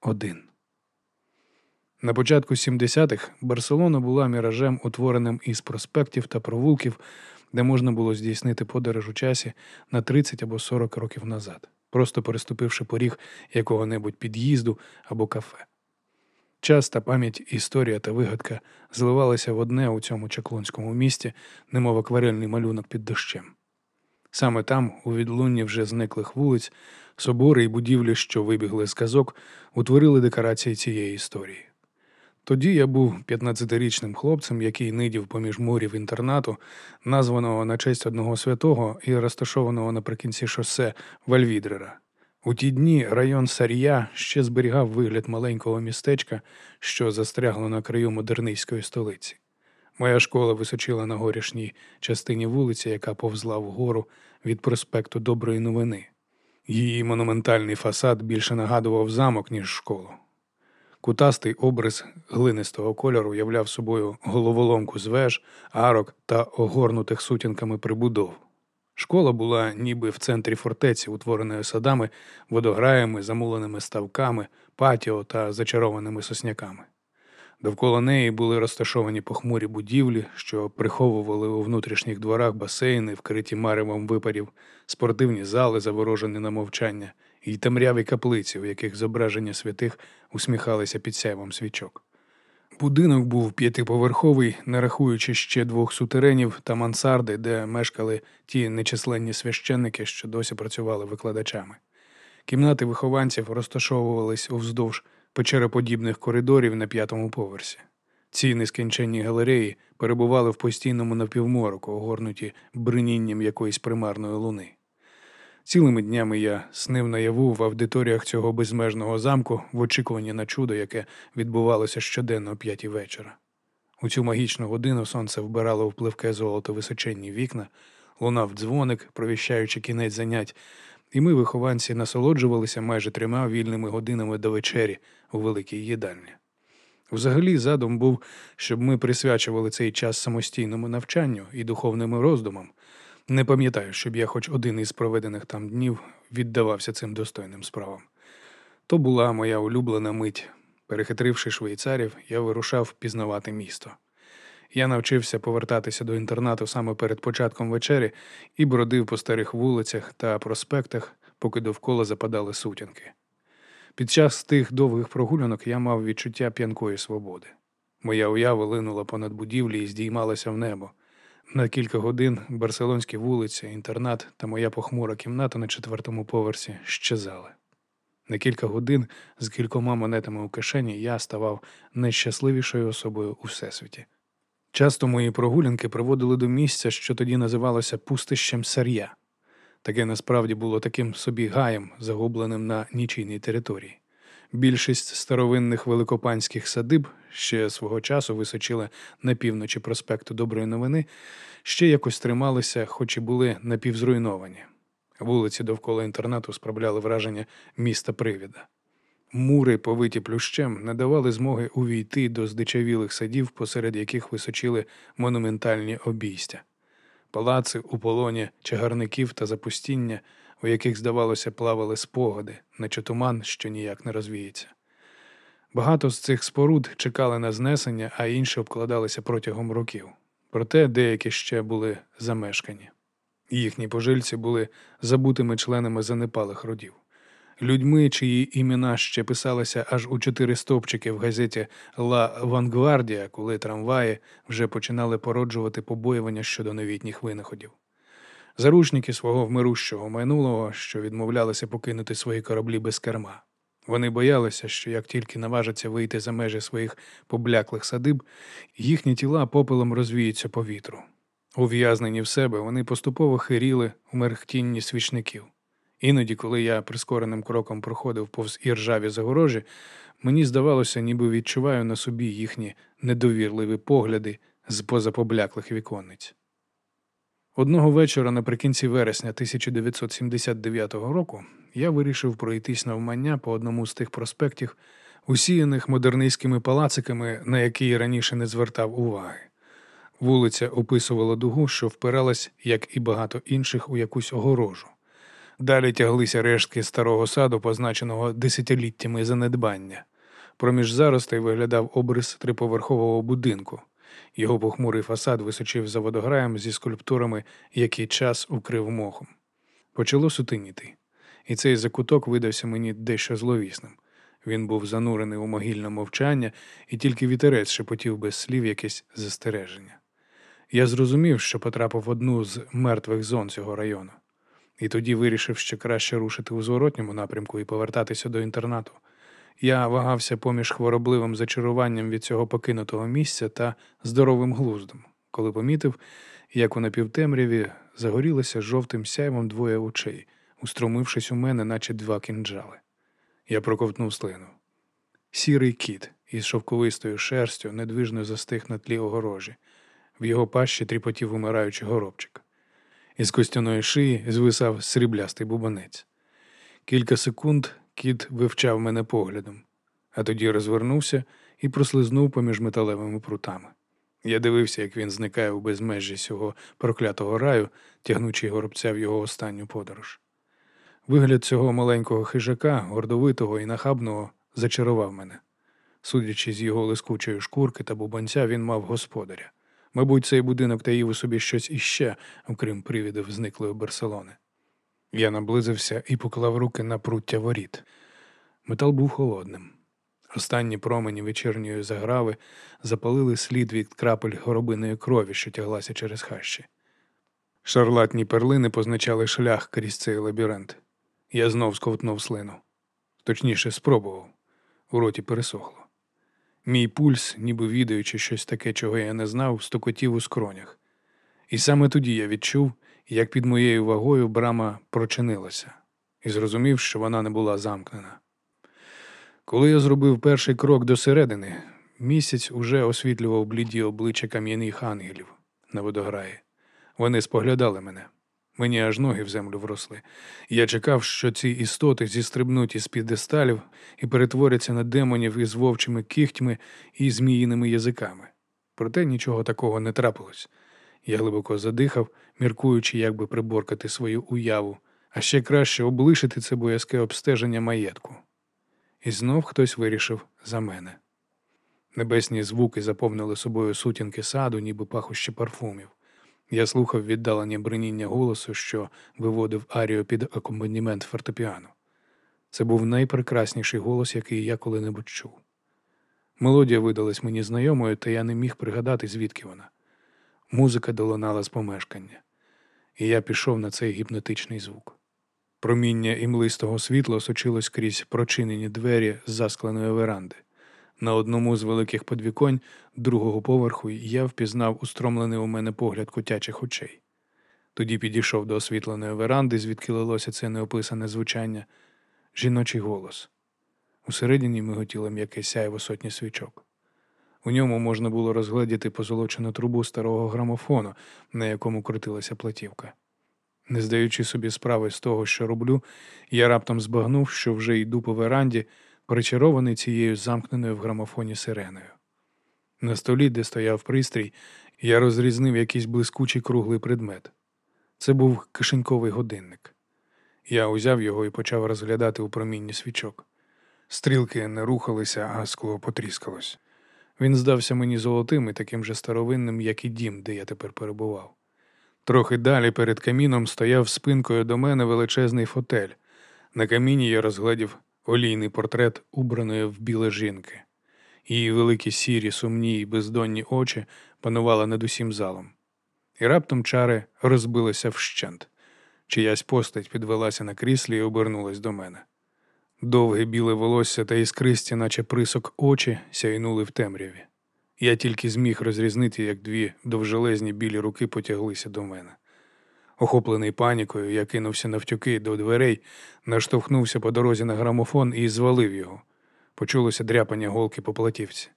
один. На початку 70-х Барселона була міражем, утвореним із проспектів та провулків, де можна було здійснити подорож у часі на 30 або 40 років назад, просто переступивши поріг якого-небудь під'їзду або кафе. Час та пам'ять, історія та вигадка зливалися в одне у цьому чаклунському місті, немов акварельний малюнок під дощем. Саме там, у відлунні вже зниклих вулиць, собори і будівлі, що вибігли з казок, утворили декорації цієї історії. Тоді я був 15-річним хлопцем, який нидів поміж мурів інтернату, названого на честь одного святого і розташованого наприкінці шосе Вальвідрера. У ті дні район Сарія ще зберігав вигляд маленького містечка, що застрягло на краю модернистської столиці. Моя школа височила на горішній частині вулиці, яка повзла вгору від проспекту Доброї новини. Її монументальний фасад більше нагадував замок, ніж школу. Кутастий обрис глинистого кольору являв собою головоломку з веж, арок та огорнутих сутінками прибудов. Школа була ніби в центрі фортеці, утвореної садами, водограями, замуленими ставками, патіо та зачарованими сосняками. Довкола неї були розташовані похмурі будівлі, що приховували у внутрішніх дворах басейни, вкриті маревом випарів, спортивні зали, заворожені на мовчання, і темряві каплиці, у яких зображення святих усміхалися під сяйвом свічок. Будинок був п'ятиповерховий, не рахуючи ще двох сутеренів та мансарди, де мешкали ті нечисленні священники, що досі працювали викладачами. Кімнати вихованців розташовувались уздовж печероподібних коридорів на п'ятому поверсі. Ці нескінченні галереї перебували в постійному напівмороку, огорнуті бринінням якоїсь примарної луни. Цілими днями я снив наяву в аудиторіях цього безмежного замку в очікуванні на чудо, яке відбувалося щоденно о п'ятій вечора. У цю магічну годину сонце вбирало в пливке золото височенні вікна, лунав дзвоник, провіщаючи кінець занять, і ми, вихованці, насолоджувалися майже трьома вільними годинами до вечері у великій їдальні. Взагалі, задум був, щоб ми присвячували цей час самостійному навчанню і духовним роздумам. Не пам'ятаю, щоб я хоч один із проведених там днів віддавався цим достойним справам. То була моя улюблена мить. Перехитривши швейцарів, я вирушав пізнавати місто. Я навчився повертатися до інтернату саме перед початком вечері і бродив по старих вулицях та проспектах, поки довкола западали сутінки. Під час тих довгих прогулянок я мав відчуття п'янкої свободи. Моя уява линула понад будівлі і здіймалася в небо. На кілька годин барселонські вулиці, інтернат та моя похмура кімната на четвертому поверсі щезали. На кілька годин з кількома монетами у кишені я ставав найщасливішою особою у всесвіті. Часто мої прогулянки приводили до місця, що тоді називалося пустищем Сар'я. Таке насправді було таким собі гаєм, загубленим на нічийній території. Більшість старовинних великопанських садиб ще свого часу височила на півночі проспекту Доброї новини, ще якось трималися, хоч і були напівзруйновані. Вулиці довкола інтернату справляли враження міста привіда. Мури, повиті плющем, не давали змоги увійти до здичавілих садів, посеред яких височили монументальні обійстя. Палаци у полоні чагарників та запустіння, у яких, здавалося, плавали спогади, наче туман, що ніяк не розвіється. Багато з цих споруд чекали на знесення, а інші обкладалися протягом років. Проте деякі ще були замешкані. Їхні пожильці були забутими членами занепалих родів людьми, чиї імена ще писалися аж у чотири стовпчики в газеті Ла Вангвардія, коли трамваї вже починали породжувати побоювання щодо новітніх винаходів. Заручники свого вмирущого минулого, що відмовлялися покинути свої кораблі без керма. Вони боялися, що як тільки наважаться вийти за межі своїх побляклих садиб, їхні тіла попелом розвіються по вітру. Ув'язнені в себе, вони поступово хиріли у мерехтінні свічників. Іноді, коли я прискореним кроком проходив повз іржаві загорожі, мені здавалося, ніби відчуваю на собі їхні недовірливі погляди з позапобляклих віконниць. Одного вечора наприкінці вересня 1979 року я вирішив пройтись навмання по одному з тих проспектів, усіяних модернистськими палациками, на які раніше не звертав уваги. Вулиця описувала дугу, що впиралась, як і багато інших, у якусь огорожу. Далі тяглися рештки старого саду, позначеного десятиліттями занедбання. Проміж заростей виглядав обрис триповерхового будинку. Його похмурий фасад височив за водограєм зі скульптурами, які час укрив мохом. Почало сутеніти, і цей закуток видався мені дещо зловісним. Він був занурений у могильне мовчання, і тільки вітерець шепотів без слів якесь застереження. Я зрозумів, що потрапив в одну з мертвих зон цього району, і тоді вирішив ще краще рушити у зворотньому напрямку і повертатися до інтернату. Я вагався поміж хворобливим зачаруванням від цього покинутого місця та здоровим глуздом, коли помітив, як у напівтемряві загорілося жовтим сяйвом двоє очей, устромившись у мене, наче два кінджали. Я проковтнув слину. Сірий кіт із шовковистою шерстю недвижно застиг на тлі огорожі. В його пащі тріпотів умираючий горобчик. Із костяної шиї звисав сріблястий бубанець. Кілька секунд кіт вивчав мене поглядом, а тоді розвернувся і прослизнув поміж металевими прутами. Я дивився, як він зникає у безмежжі цього проклятого раю, тягнучи горобця в його останню подорож. Вигляд цього маленького хижака, гордовитого і нахабного, зачарував мене. Судячи з його лискучої шкурки та бубанця, він мав господаря. Мабуть, цей будинок таїв у собі щось іще, окрім привідів зниклої Барселони. Я наблизився і поклав руки на пруття воріт. Метал був холодним. Останні промені вечірньої заграви запалили слід від крапель горобиної крові, що тяглася через хащі. Шарлатні перлини позначали шлях крізь цей лабіринт. Я знов сковтнув слину. Точніше, спробував. У роті пересохло. Мій пульс, ніби відаючи щось таке, чого я не знав, стукотів у скронях. І саме тоді я відчув, як під моєю вагою брама прочинилася, і зрозумів, що вона не була замкнена. Коли я зробив перший крок до середини, місяць уже освітлював бліді обличчя кам'яних ангелів на водограї. Вони споглядали мене. Мені аж ноги в землю вросли. Я чекав, що ці істоти зістрибнуть із підесталів і перетворяться на демонів із вовчими кігтьми і зміїними язиками. Проте нічого такого не трапилось. Я глибоко задихав, міркуючи, як би приборкати свою уяву, а ще краще облишити це боязке обстеження маєтку. І знов хтось вирішив за мене. Небесні звуки заповнили собою сутінки саду, ніби пахощі парфумів. Я слухав віддалення бриніння голосу, що виводив арію під акомпанімент фортепіано. Це був найпрекрасніший голос, який я коли-небудь чув. Мелодія видалась мені знайомою, та я не міг пригадати, звідки вона. Музика долинала з помешкання, і я пішов на цей гіпнотичний звук. Проміння імлистого світла сочилось крізь прочинені двері з заскленої веранди. На одному з великих подвіконь другого поверху я впізнав устромлений у мене погляд котячих очей. Тоді підійшов до освітленої веранди, звідки лилося це неописане звучання, жіночий голос. Усередині миготіло м'яке сяйво сотні свічок. У ньому можна було розгледіти позолочену трубу старого грамофону, на якому крутилася платівка. Не здаючи собі справи з того, що роблю, я раптом збагнув, що вже йду по веранді, причарований цією замкненою в грамофоні сиреною. На столі, де стояв пристрій, я розрізнив якийсь блискучий круглий предмет. Це був кишеньковий годинник. Я узяв його і почав розглядати у промінні свічок. Стрілки не рухалися, а скло потріскалось. Він здався мені золотим і таким же старовинним, як і дім, де я тепер перебував. Трохи далі перед каміном стояв спинкою до мене величезний фотель. На каміні я розглядів олійний портрет убраної в біле жінки. Її великі сірі, сумні й бездонні очі панували над усім залом. І раптом чари розбилися вщент. Чиясь постать підвелася на кріслі і обернулась до мене. Довге біле волосся та іскристі, наче присок очі, сяйнули в темряві. Я тільки зміг розрізнити, як дві довжелезні білі руки потяглися до мене. Охоплений панікою, я кинувся навтюки до дверей, наштовхнувся по дорозі на грамофон і звалив його. Почулося дряпання голки по платівці.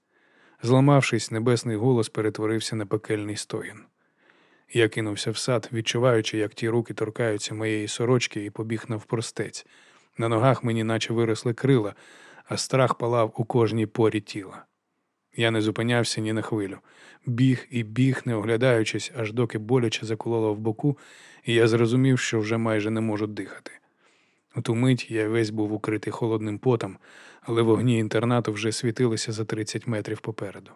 Зламавшись, небесний голос перетворився на пекельний стоїн. Я кинувся в сад, відчуваючи, як ті руки торкаються моєї сорочки, і побіг навпростець. На ногах мені наче виросли крила, а страх палав у кожній порі тіла. Я не зупинявся ні на хвилю. Біг і біг, не оглядаючись, аж доки боляче закололо в боку, і я зрозумів, що вже майже не можу дихати. У ту мить я весь був укритий холодним потом, але вогні інтернату вже світилися за 30 метрів попереду.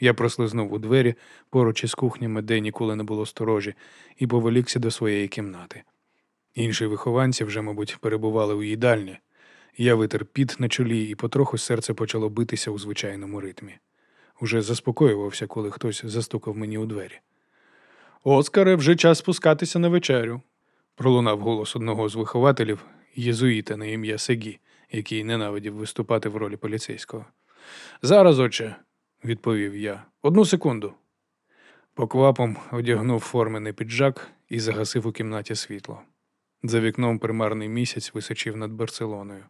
Я прослизнув у двері поруч із кухнями, де ніколи не було сторожі, і повелікся до своєї кімнати. Інші вихованці вже, мабуть, перебували у їдальні. Я витер піт на чолі, і потроху серце почало битися у звичайному ритмі. Уже заспокоювався, коли хтось застукав мені у двері. Оскаре, вже час спускатися на вечерю, пролунав голос одного з вихователів, єзуїта на ім'я Сегі, який ненавидів виступати в ролі поліцейського. Зараз, отче, відповів я. Одну секунду. Поквапом одягнув формений піджак і загасив у кімнаті світло. За вікном примарний місяць височив над Барселоною,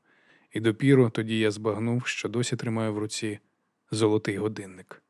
і допіру тоді я збагнув, що досі тримаю в руці золотий годинник.